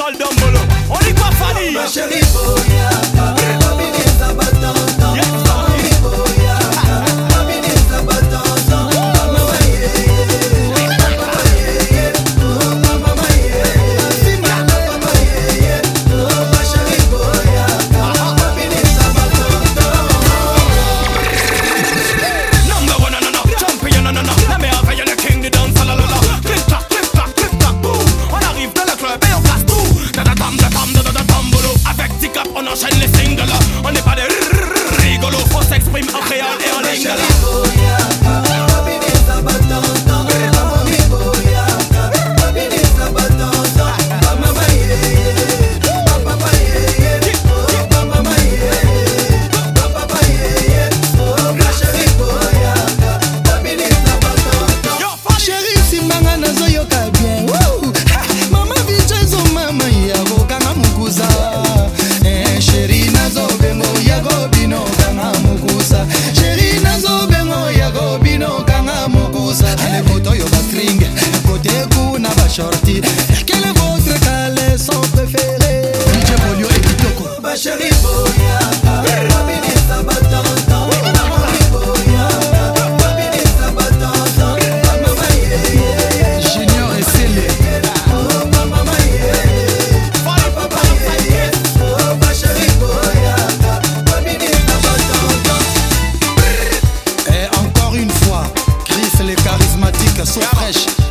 All the On dit quoi, Fanny Ma chérie. no se Paris. Quel est votre calais son préféré? DJ Polio et Kitoko. Ma chérie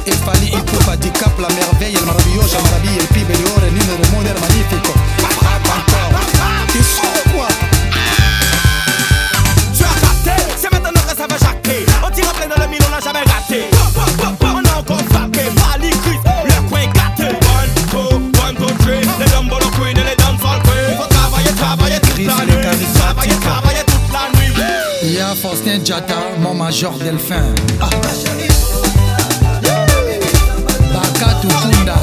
E Fali il Pupa di Cap, la merveille, il maravilloso, maravilla, il pibe, il ore, numero, mondo, il magnifico. Frappe encore. T'es sûr quoi Tu as capté, c'est maintenant que ça va jacquer. On tire plein dans le mille, on n'a jamais raté. On a encore frappé, Bali Chris, le coin gâté. One, two, one, two, three. Les dumbbell queen et les dancehall queen. Faut travailler, travailler toute la le nuit. Travailler, travailler toute la nuit. Il y a Faustin Diata, mon major Delphin. Ah, Ma chérie Koukunda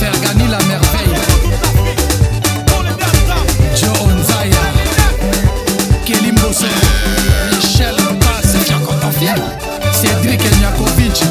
Fergani la merveille. Joe Onzaya. Kelly Mbosso Michel Bass Cédric Elnyakovic